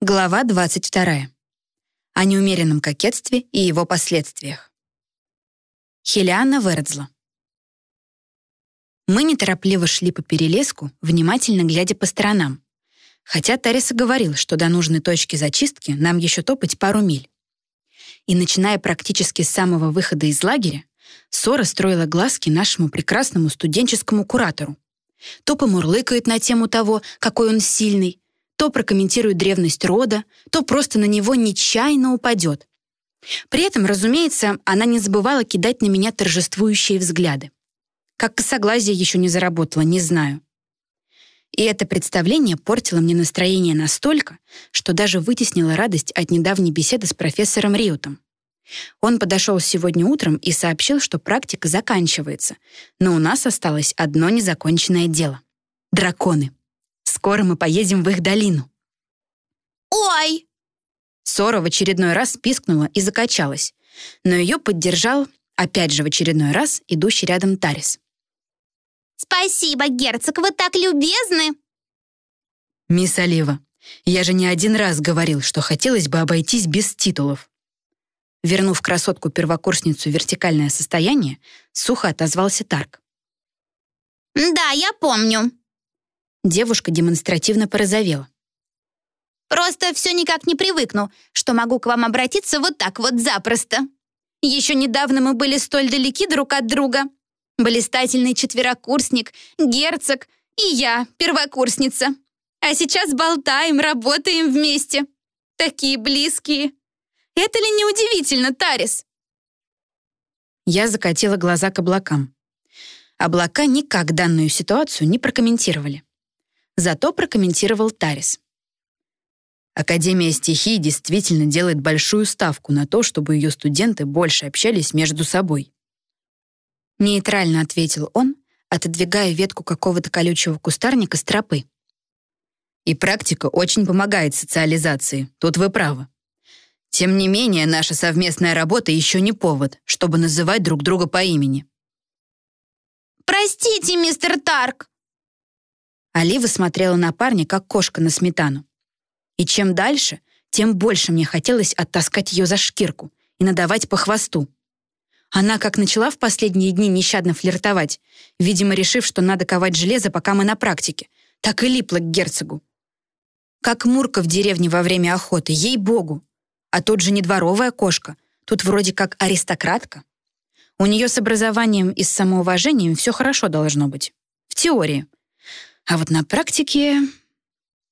Глава 22. О неумеренном кокетстве и его последствиях. Хелиана Вердзла. Мы неторопливо шли по перелеску, внимательно глядя по сторонам. Хотя Тариса говорил, что до нужной точки зачистки нам еще топать пару миль. И начиная практически с самого выхода из лагеря, Сора строила глазки нашему прекрасному студенческому куратору. То помурлыкает на тему того, какой он сильный, то прокомментирует древность рода, то просто на него нечаянно упадет. При этом, разумеется, она не забывала кидать на меня торжествующие взгляды. Как косоглазие еще не заработала, не знаю. И это представление портило мне настроение настолько, что даже вытеснило радость от недавней беседы с профессором Риутом. Он подошел сегодня утром и сообщил, что практика заканчивается, но у нас осталось одно незаконченное дело — драконы. Скоро мы поедем в их долину». «Ой!» Сора в очередной раз пискнула и закачалась, но ее поддержал, опять же в очередной раз, идущий рядом Тарис. «Спасибо, герцог, вы так любезны!» «Мисс Олива, я же не один раз говорил, что хотелось бы обойтись без титулов». Вернув красотку-первокурсницу в вертикальное состояние, сухо отозвался Тарк. «Да, я помню», Девушка демонстративно порозовела. «Просто все никак не привыкну, что могу к вам обратиться вот так вот запросто. Еще недавно мы были столь далеки друг от друга. Блистательный четверокурсник, герцог и я, первокурсница. А сейчас болтаем, работаем вместе. Такие близкие. Это ли не удивительно, Тарис?» Я закатила глаза к облакам. Облака никак данную ситуацию не прокомментировали. Зато прокомментировал Тарис. Академия стихий действительно делает большую ставку на то, чтобы ее студенты больше общались между собой. Нейтрально ответил он, отодвигая ветку какого-то колючего кустарника с тропы. И практика очень помогает социализации, тут вы правы. Тем не менее, наша совместная работа еще не повод, чтобы называть друг друга по имени. «Простите, мистер Тарк!» Олива смотрела на парня, как кошка на сметану. И чем дальше, тем больше мне хотелось оттаскать ее за шкирку и надавать по хвосту. Она как начала в последние дни нещадно флиртовать, видимо, решив, что надо ковать железо, пока мы на практике, так и липла к герцогу. Как Мурка в деревне во время охоты, ей-богу. А тут же не дворовая кошка, тут вроде как аристократка. У нее с образованием и с самоуважением все хорошо должно быть. В теории. А вот на практике...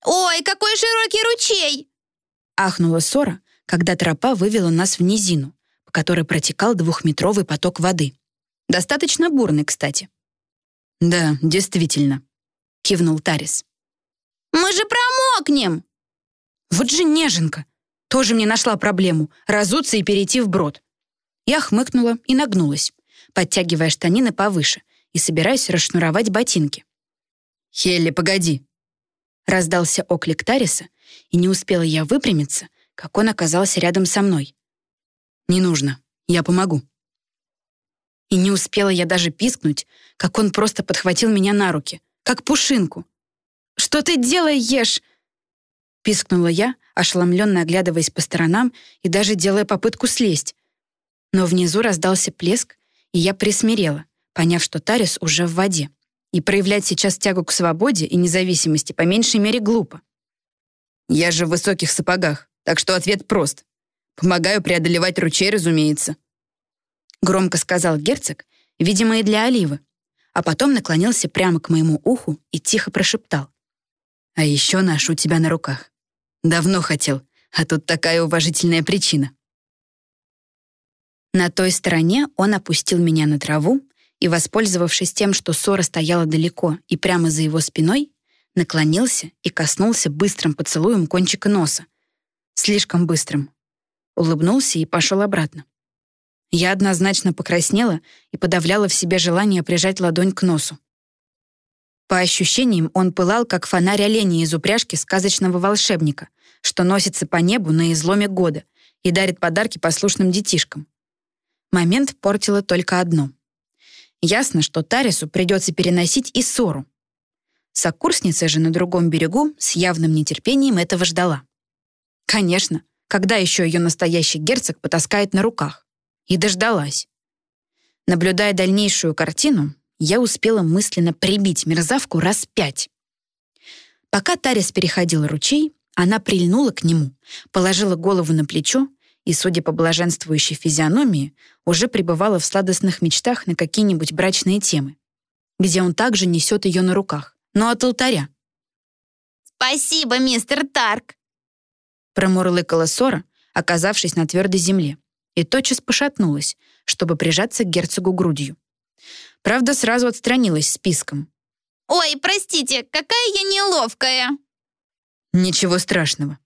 «Ой, какой широкий ручей!» Ахнула Сора, когда тропа вывела нас в низину, по которой протекал двухметровый поток воды. Достаточно бурный, кстати. «Да, действительно», — кивнул Тарис. «Мы же промокнем!» «Вот же неженка! Тоже мне нашла проблему — разуться и перейти в брод». Я хмыкнула и нагнулась, подтягивая штанины повыше и собираясь расшнуровать ботинки. «Хелли, погоди!» Раздался оклик Тариса, и не успела я выпрямиться, как он оказался рядом со мной. «Не нужно, я помогу». И не успела я даже пискнуть, как он просто подхватил меня на руки, как пушинку. «Что ты делаешь?» Пискнула я, ошеломленно оглядываясь по сторонам и даже делая попытку слезть. Но внизу раздался плеск, и я присмирела, поняв, что Тарис уже в воде. И проявлять сейчас тягу к свободе и независимости по меньшей мере глупо. Я же в высоких сапогах, так что ответ прост. Помогаю преодолевать ручей, разумеется. Громко сказал герцог, видимо, и для Оливы, а потом наклонился прямо к моему уху и тихо прошептал. «А еще ношу тебя на руках. Давно хотел, а тут такая уважительная причина». На той стороне он опустил меня на траву и, воспользовавшись тем, что ссора стояла далеко и прямо за его спиной, наклонился и коснулся быстрым поцелуем кончика носа. Слишком быстрым. Улыбнулся и пошел обратно. Я однозначно покраснела и подавляла в себе желание прижать ладонь к носу. По ощущениям, он пылал, как фонарь оленя из упряжки сказочного волшебника, что носится по небу на изломе года и дарит подарки послушным детишкам. Момент портило только одно. Ясно, что Тарису придется переносить и ссору. Сокурсница же на другом берегу с явным нетерпением этого ждала. Конечно, когда еще ее настоящий герцог потаскает на руках? И дождалась. Наблюдая дальнейшую картину, я успела мысленно прибить мерзавку раз пять. Пока Тарис переходил ручей, она прильнула к нему, положила голову на плечо и, судя по блаженствующей физиономии, уже пребывала в сладостных мечтах на какие-нибудь брачные темы, где он также несет ее на руках, но от алтаря. «Спасибо, мистер Тарк!» промурлыкала Сора, оказавшись на твердой земле, и тотчас пошатнулась, чтобы прижаться к герцогу грудью. Правда, сразу отстранилась списком. «Ой, простите, какая я неловкая!» «Ничего страшного».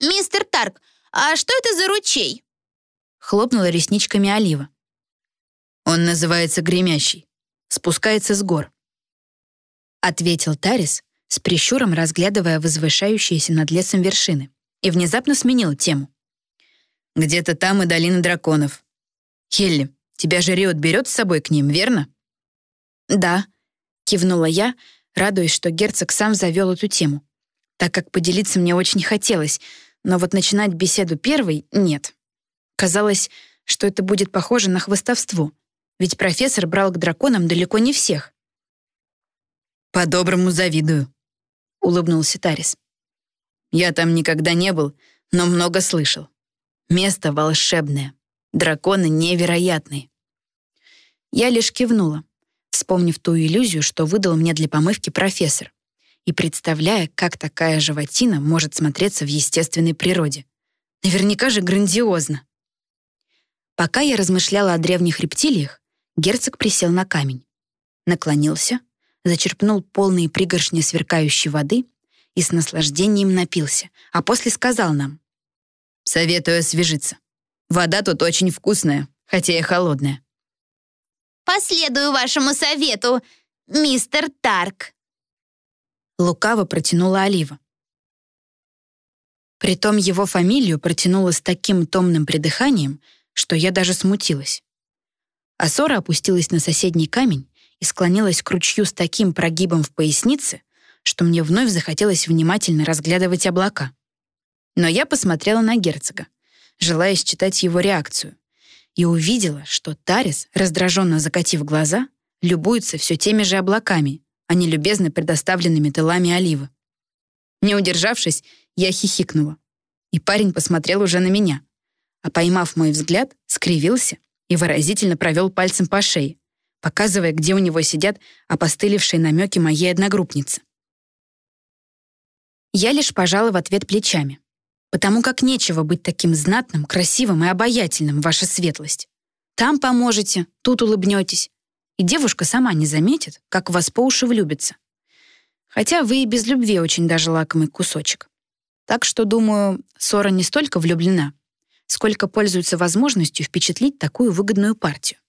«Мистер Тарк, а что это за ручей?» Хлопнула ресничками Олива. «Он называется Гремящий. Спускается с гор». Ответил Тарис, с прищуром разглядывая возвышающиеся над лесом вершины, и внезапно сменил тему. «Где-то там и долина драконов. Хелли, тебя же Риот берет с собой к ним, верно?» «Да», — кивнула я, радуясь, что герцог сам завел эту тему, так как поделиться мне очень хотелось, но вот начинать беседу первой — нет. Казалось, что это будет похоже на хвостовство, ведь профессор брал к драконам далеко не всех. «По-доброму завидую», — улыбнулся Тарис. «Я там никогда не был, но много слышал. Место волшебное, драконы невероятные». Я лишь кивнула, вспомнив ту иллюзию, что выдал мне для помывки профессор, и представляя, как такая животина может смотреться в естественной природе. Наверняка же грандиозно. Пока я размышляла о древних рептилиях, герцог присел на камень, наклонился, зачерпнул полные пригоршни сверкающей воды и с наслаждением напился, а после сказал нам. «Советую освежиться. Вода тут очень вкусная, хотя и холодная». «Последую вашему совету, мистер Тарк», лукаво протянула Олива. Притом его фамилию протянула с таким томным придыханием, что я даже смутилась. Асора опустилась на соседний камень и склонилась к ручью с таким прогибом в пояснице, что мне вновь захотелось внимательно разглядывать облака. Но я посмотрела на герцога, желая считать его реакцию, и увидела, что Тарис, раздраженно закатив глаза, любуется все теми же облаками, а не любезно предоставленными тылами Оливы. Не удержавшись, я хихикнула, и парень посмотрел уже на меня, а поймав мой взгляд, скривился и выразительно провел пальцем по шее, показывая, где у него сидят опостылевшие намеки моей одногруппницы. Я лишь пожала в ответ плечами, потому как нечего быть таким знатным, красивым и обаятельным, ваша светлость. Там поможете, тут улыбнетесь, и девушка сама не заметит, как вас по уши влюбится. Хотя вы и без любви очень даже лакомый кусочек. Так что, думаю, Сора не столько влюблена, сколько пользуется возможностью впечатлить такую выгодную партию.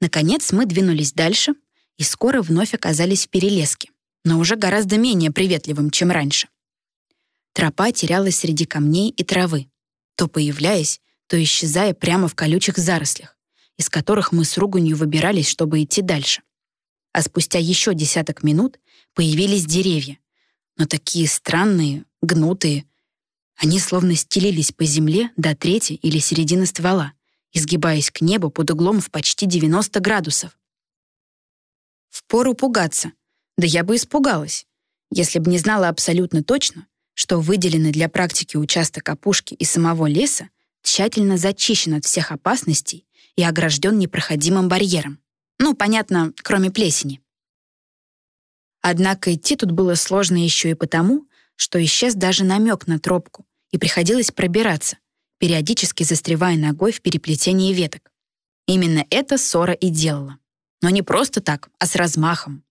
Наконец мы двинулись дальше и скоро вновь оказались в перелеске, но уже гораздо менее приветливым, чем раньше. Тропа терялась среди камней и травы, то появляясь, то исчезая прямо в колючих зарослях из которых мы с руганью выбирались, чтобы идти дальше. А спустя еще десяток минут появились деревья, но такие странные, гнутые. Они словно стелились по земле до трети или середины ствола, изгибаясь к небу под углом в почти 90 градусов. Впору пугаться. Да я бы испугалась, если бы не знала абсолютно точно, что выделенный для практики участок опушки и самого леса тщательно зачищен от всех опасностей и огражден непроходимым барьером. Ну, понятно, кроме плесени. Однако идти тут было сложно еще и потому, что исчез даже намек на тропку, и приходилось пробираться, периодически застревая ногой в переплетении веток. Именно это Сора и делала. Но не просто так, а с размахом.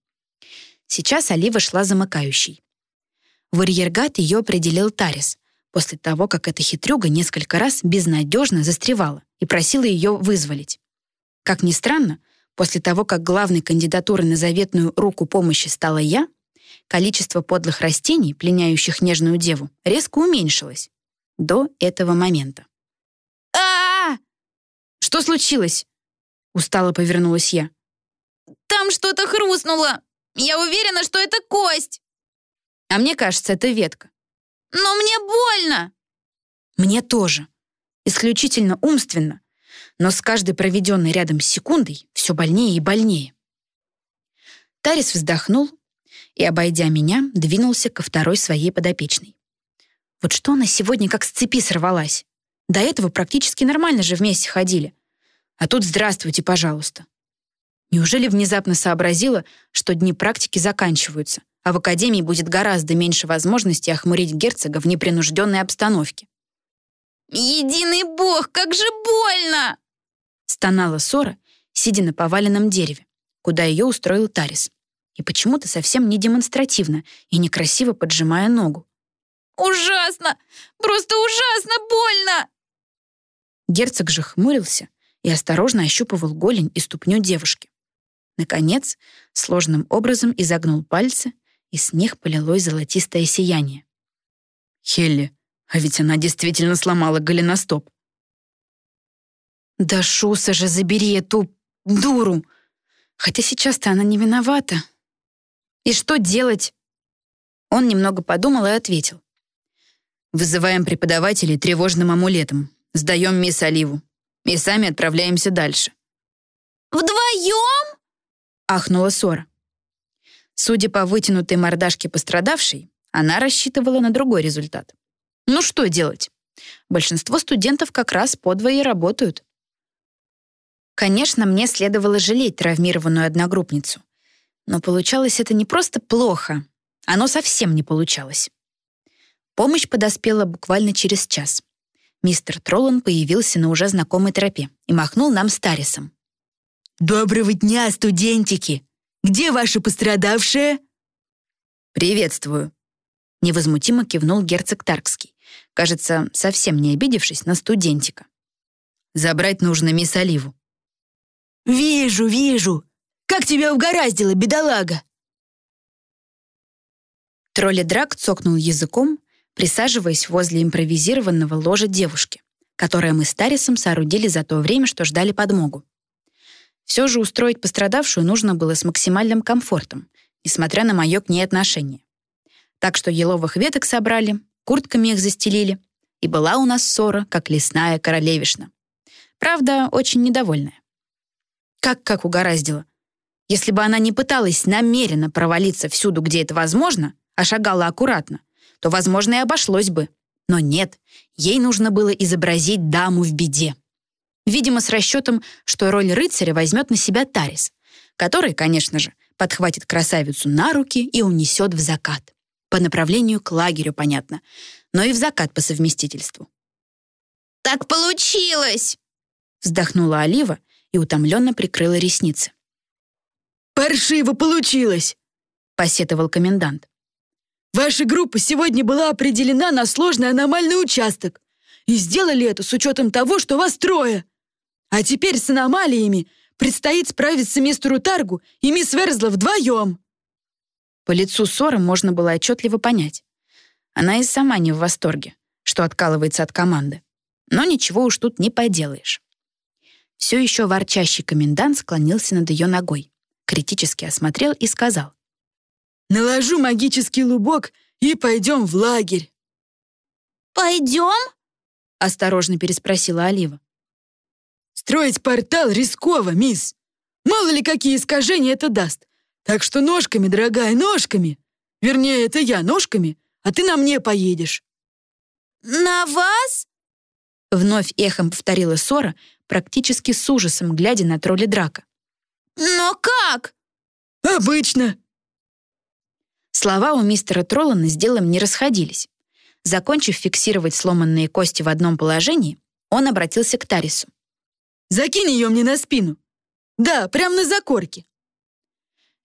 Сейчас Олива шла замыкающей. В арьергат ее определил Тарис, после того, как эта хитрюга несколько раз безнадежно застревала и просила ее вызволить. Как ни странно, после того, как главной кандидатурой на заветную руку помощи стала я, количество подлых растений, пленяющих нежную деву, резко уменьшилось. До этого момента. а Что случилось?» Устало повернулась я. «Там что-то хрустнуло! Я уверена, что это кость!» «А мне кажется, это ветка. Но мне больно!» «Мне тоже. Исключительно умственно. Но с каждой проведенной рядом секундой все больнее и больнее». Тарис вздохнул и, обойдя меня, двинулся ко второй своей подопечной. Вот что она сегодня как с цепи сорвалась? До этого практически нормально же вместе ходили. А тут здравствуйте, пожалуйста. Неужели внезапно сообразила, что дни практики заканчиваются, а в академии будет гораздо меньше возможностей охмурить герцога в непринужденной обстановке? «Единый бог, как же больно!» Стонала Сора, сидя на поваленном дереве, куда ее устроил Тарис. И почему-то совсем не демонстративно и некрасиво поджимая ногу. «Ужасно! Просто ужасно больно!» Герцог же хмурился и осторожно ощупывал голень и ступню девушки. Наконец, сложным образом изогнул пальцы, и с них полилось золотистое сияние. «Хелли, а ведь она действительно сломала голеностоп». «Да Шуса же забери эту дуру! Хотя сейчас-то она не виновата. И что делать?» Он немного подумал и ответил. «Вызываем преподавателей тревожным амулетом. Сдаем мисс Оливу. И сами отправляемся дальше». «Вдвоем?» — ахнула Сора. Судя по вытянутой мордашке пострадавшей, она рассчитывала на другой результат. Ну что делать? Большинство студентов как раз подвое работают. Конечно, мне следовало жалеть травмированную одногруппницу. Но получалось это не просто плохо, оно совсем не получалось. Помощь подоспела буквально через час. Мистер Троллан появился на уже знакомой тропе и махнул нам старисом. «Доброго дня, студентики! Где ваши пострадавшие?» «Приветствую», — невозмутимо кивнул герцог Таркский, кажется, совсем не обидевшись на студентика. «Забрать нужно мисс Оливу». «Вижу, вижу! Как тебя угораздило, бедолага!» Тролли Драк цокнул языком, присаживаясь возле импровизированного ложа девушки, которое мы с Тарисом соорудили за то время, что ждали подмогу. Все же устроить пострадавшую нужно было с максимальным комфортом, несмотря на мое к ней отношение. Так что еловых веток собрали, куртками их застелили, и была у нас ссора, как лесная королевишна. Правда, очень недовольная. Как-как угораздило. Если бы она не пыталась намеренно провалиться всюду, где это возможно, а шагала аккуратно, то, возможно, и обошлось бы. Но нет, ей нужно было изобразить даму в беде. Видимо, с расчетом, что роль рыцаря возьмет на себя Тарис, который, конечно же, подхватит красавицу на руки и унесет в закат. По направлению к лагерю, понятно, но и в закат по совместительству. «Так получилось!» Вздохнула Олива и утомленно прикрыла ресницы. «Паршиво получилось!» — посетовал комендант. «Ваша группа сегодня была определена на сложный аномальный участок. И сделали это с учетом того, что вас трое. А теперь с аномалиями предстоит справиться мистеру Таргу и мисс Верзла вдвоем. По лицу Сора можно было отчетливо понять. Она и сама не в восторге, что откалывается от команды. Но ничего уж тут не поделаешь. Все еще ворчащий комендант склонился над ее ногой, критически осмотрел и сказал. «Наложу магический лубок и пойдем в лагерь». «Пойдем?» — осторожно переспросила Олива. Строить портал рисково, мисс. Мало ли какие искажения это даст. Так что ножками, дорогая, ножками. Вернее, это я ножками, а ты на мне поедешь». «На вас?» Вновь эхом повторила Сора, практически с ужасом, глядя на тролля Драка. «Но как?» «Обычно». Слова у мистера Троллана с делом не расходились. Закончив фиксировать сломанные кости в одном положении, он обратился к Тарису. Закинь ее мне на спину. Да, прямо на закорке.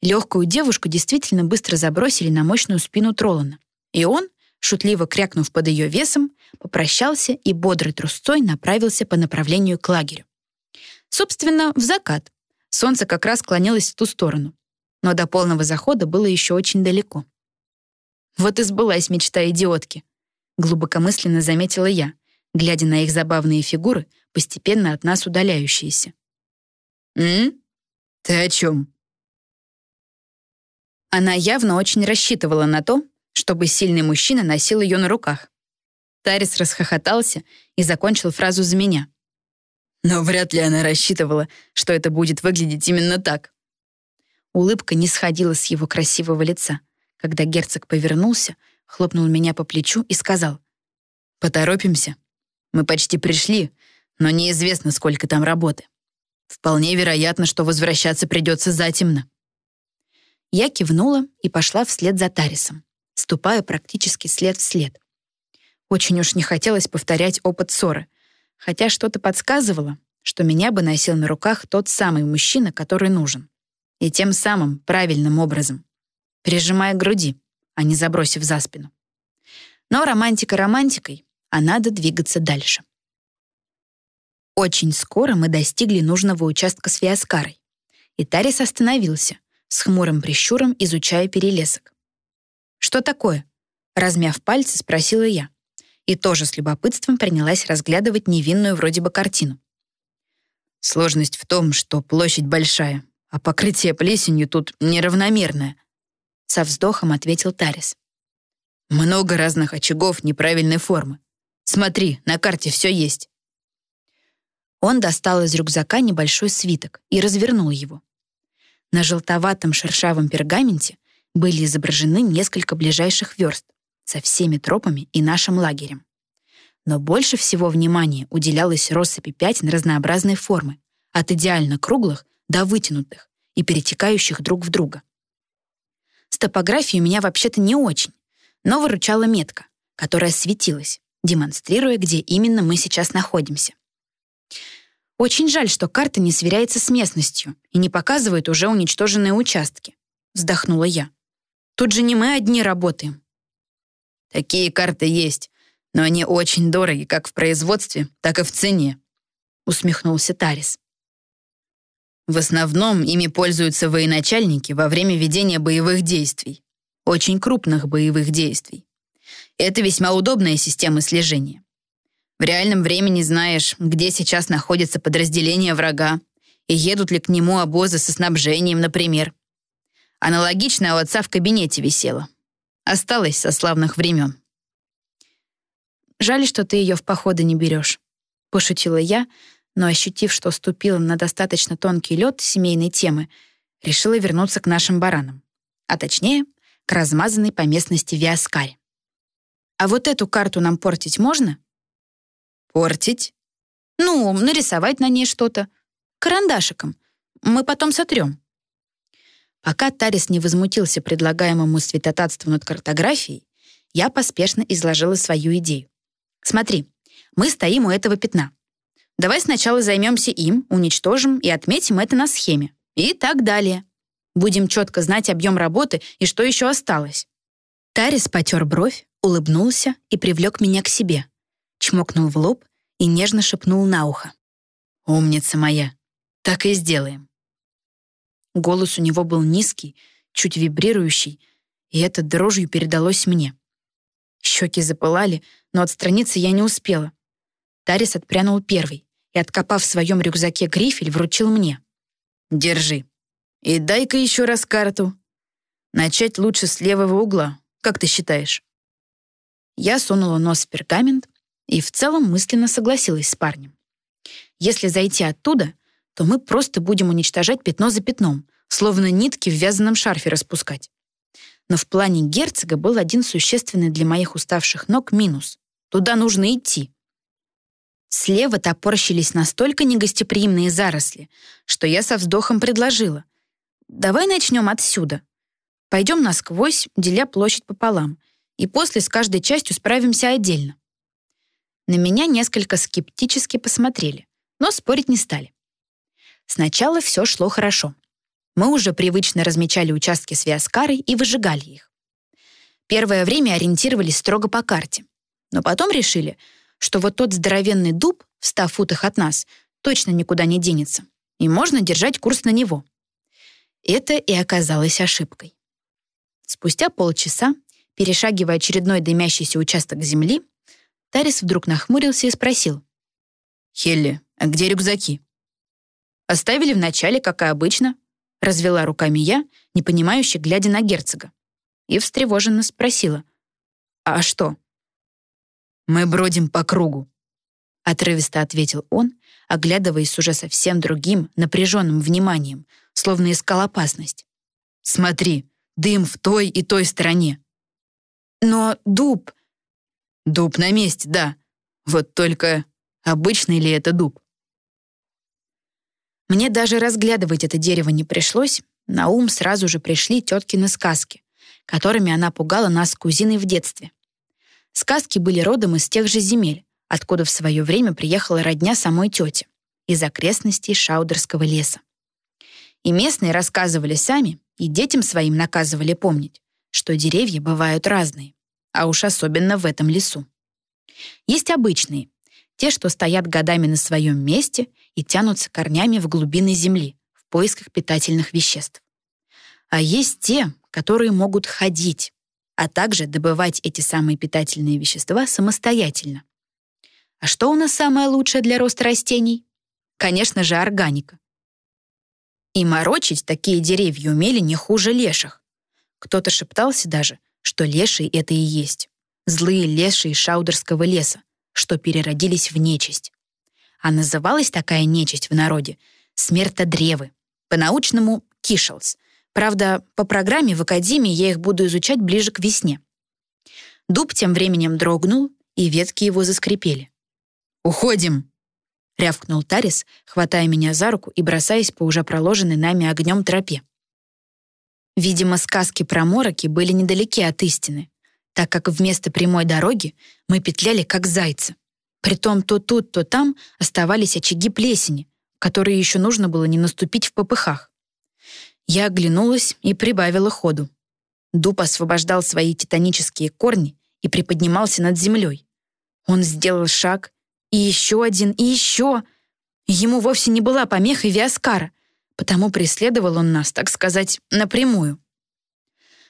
Легкую девушку действительно быстро забросили на мощную спину Троллана. И он, шутливо крякнув под ее весом, попрощался и бодрой трусцой направился по направлению к лагерю. Собственно, в закат. Солнце как раз клонилось в ту сторону. Но до полного захода было еще очень далеко. Вот и сбылась мечта идиотки. Глубокомысленно заметила я, глядя на их забавные фигуры, постепенно от нас удаляющиеся. «М? Ты о чем?» Она явно очень рассчитывала на то, чтобы сильный мужчина носил ее на руках. Тарис расхохотался и закончил фразу за меня. Но вряд ли она рассчитывала, что это будет выглядеть именно так. Улыбка не сходила с его красивого лица, когда герцог повернулся, хлопнул меня по плечу и сказал, «Поторопимся. Мы почти пришли, но неизвестно, сколько там работы. Вполне вероятно, что возвращаться придется затемно». Я кивнула и пошла вслед за Тарисом, ступая практически след в след. Очень уж не хотелось повторять опыт ссоры, хотя что-то подсказывало, что меня бы носил на руках тот самый мужчина, который нужен. И тем самым правильным образом. Прижимая груди, а не забросив за спину. Но романтика романтикой, а надо двигаться дальше. Очень скоро мы достигли нужного участка с Виаскарой. И Тарис остановился, с хмурым прищуром изучая перелесок. «Что такое?» Размяв пальцы, спросила я. И тоже с любопытством принялась разглядывать невинную вроде бы картину. Сложность в том, что площадь большая, а покрытие плесенью тут неравномерное. Со вздохом ответил Тарис. Много разных очагов неправильной формы. Смотри, на карте все есть. Он достал из рюкзака небольшой свиток и развернул его. На желтоватом шершавом пергаменте были изображены несколько ближайших верст со всеми тропами и нашим лагерем. Но больше всего внимания уделялось россыпи пятен разнообразной формы, от идеально круглых до вытянутых и перетекающих друг в друга. С топографией у меня вообще-то не очень, но выручала метка, которая светилась, демонстрируя, где именно мы сейчас находимся. Очень жаль, что карта не сверяется с местностью и не показывает уже уничтоженные участки. Вздохнула я. Тут же не мы одни работаем. Такие карты есть, но они очень дороги как в производстве, так и в цене. Усмехнулся Тарис. В основном ими пользуются военачальники во время ведения боевых действий. Очень крупных боевых действий. Это весьма удобная система слежения. В реальном времени знаешь, где сейчас находится подразделение врага и едут ли к нему обозы со снабжением, например. Аналогичная у отца в кабинете висела. Осталась со славных времен. «Жаль, что ты ее в походы не берешь», — пошутила я, но, ощутив, что ступила на достаточно тонкий лед семейной темы, решила вернуться к нашим баранам. А точнее, к размазанной по местности Виаскаре. «А вот эту карту нам портить можно?» Портить? Ну, нарисовать на ней что-то. Карандашиком. Мы потом сотрем. Пока Тарис не возмутился предлагаемому святотатству над картографией, я поспешно изложила свою идею. Смотри, мы стоим у этого пятна. Давай сначала займемся им, уничтожим и отметим это на схеме. И так далее. Будем четко знать объем работы и что еще осталось. Тарис потер бровь, улыбнулся и привлек меня к себе, чмокнул в лоб и нежно шепнул на ухо. «Умница моя, так и сделаем». Голос у него был низкий, чуть вибрирующий, и это дрожью передалось мне. Щеки запылали, но отстраниться я не успела. Тарис отпрянул первый и, откопав в своем рюкзаке грифель, вручил мне. «Держи. И дай-ка еще раз карту. Начать лучше с левого угла, как ты считаешь?» Я сунула нос в пергамент и в целом мысленно согласилась с парнем. Если зайти оттуда, то мы просто будем уничтожать пятно за пятном, словно нитки в вязаном шарфе распускать. Но в плане герцога был один существенный для моих уставших ног минус. Туда нужно идти. Слева топорщились настолько негостеприимные заросли, что я со вздохом предложила. «Давай начнем отсюда. Пойдем насквозь, деля площадь пополам, и после с каждой частью справимся отдельно». На меня несколько скептически посмотрели, но спорить не стали. Сначала все шло хорошо. Мы уже привычно размечали участки с Виаскарой и выжигали их. Первое время ориентировались строго по карте, но потом решили, что вот тот здоровенный дуб в ста футах от нас точно никуда не денется, и можно держать курс на него. Это и оказалось ошибкой. Спустя полчаса, перешагивая очередной дымящийся участок земли, Тарис вдруг нахмурился и спросил. «Хелли, а где рюкзаки?» «Оставили вначале, как и обычно», — развела руками я, непонимающе глядя на герцога. И встревоженно спросила. А что? Мы бродим по кругу. Отрывисто ответил он, оглядываясь уже совсем другим, напряженным вниманием, словно искал опасность. «Смотри, дым в той и той стороне». «Но дуб...» «Дуб на месте, да. Вот только обычный ли это дуб?» Мне даже разглядывать это дерево не пришлось, на ум сразу же пришли теткины сказки, которыми она пугала нас с кузиной в детстве. Сказки были родом из тех же земель, откуда в свое время приехала родня самой тети, из окрестностей Шаудерского леса. И местные рассказывали сами, и детям своим наказывали помнить, что деревья бывают разные, а уж особенно в этом лесу. Есть обычные, те, что стоят годами на своем месте и тянутся корнями в глубины земли в поисках питательных веществ. А есть те, которые могут ходить, а также добывать эти самые питательные вещества самостоятельно. А что у нас самое лучшее для роста растений? Конечно же, органика. И морочить такие деревья умели не хуже леших. Кто-то шептался даже, что лешие — это и есть. Злые лешие Шаудерского леса, что переродились в нечисть. А называлась такая нечисть в народе смертодревы, по-научному — кишелс. Правда, по программе в академии я их буду изучать ближе к весне. Дуб тем временем дрогнул, и ветки его заскрипели. «Уходим!» — рявкнул Тарис, хватая меня за руку и бросаясь по уже проложенной нами огнем тропе. Видимо, сказки про мороки были недалеки от истины, так как вместо прямой дороги мы петляли как зайцы. Притом то тут, то там оставались очаги плесени, которые еще нужно было не наступить в попыхах. Я оглянулась и прибавила ходу. Дуб освобождал свои титанические корни и приподнимался над землей. Он сделал шаг, и еще один, и еще. Ему вовсе не была помехой Виаскара, потому преследовал он нас, так сказать, напрямую.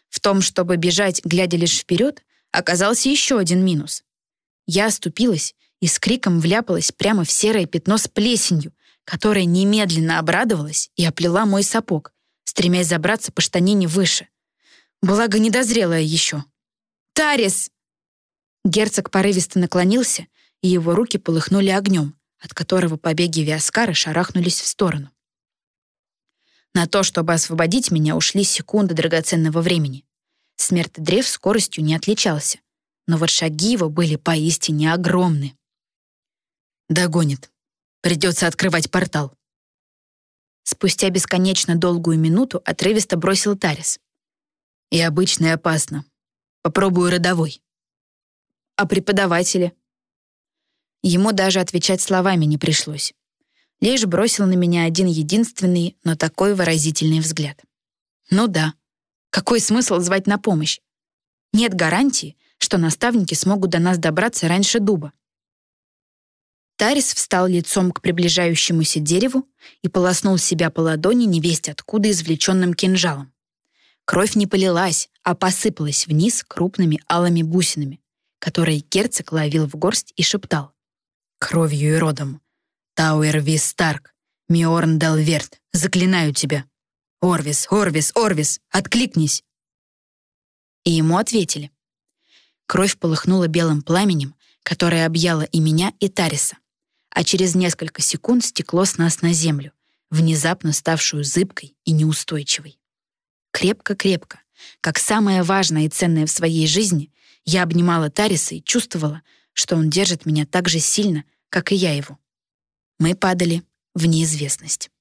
В том, чтобы бежать, глядя лишь вперед, оказался еще один минус. Я оступилась и с криком вляпалась прямо в серое пятно с плесенью, которая немедленно обрадовалась и оплела мой сапог, стремясь забраться по штанине выше. Благо, недозрелая еще. «Тарис!» Герцог порывисто наклонился, и его руки полыхнули огнем, от которого побеги Виаскара шарахнулись в сторону. На то, чтобы освободить меня, ушли секунды драгоценного времени. Смертодрев скоростью не отличался, но вот шаги его были поистине огромны. «Догонит. Придется открывать портал». Спустя бесконечно долгую минуту отрывисто бросил Тарис. «И обычно и опасно. Попробую родовой». «А преподаватели?» Ему даже отвечать словами не пришлось. Лишь бросил на меня один единственный, но такой выразительный взгляд. Ну да, какой смысл звать на помощь? Нет гарантии, что наставники смогут до нас добраться раньше дуба. Тарис встал лицом к приближающемуся дереву и полоснул себя по ладони невесть откуда извлеченным кинжалом. Кровь не полилась, а посыпалась вниз крупными алыми бусинами, которые герцог ловил в горсть и шептал. «Кровью и родом. Тауэр Вис Старк, Миорн Делверт, заклинаю тебя. Орвис, Орвис, Орвис, откликнись!» И ему ответили. Кровь полыхнула белым пламенем, которое объяло и меня, и Тариса, а через несколько секунд стекло с нас на землю, внезапно ставшую зыбкой и неустойчивой. Крепко-крепко, как самое важное и ценное в своей жизни, я обнимала Тариса и чувствовала, что он держит меня так же сильно, как и я его. Мы падали в неизвестность.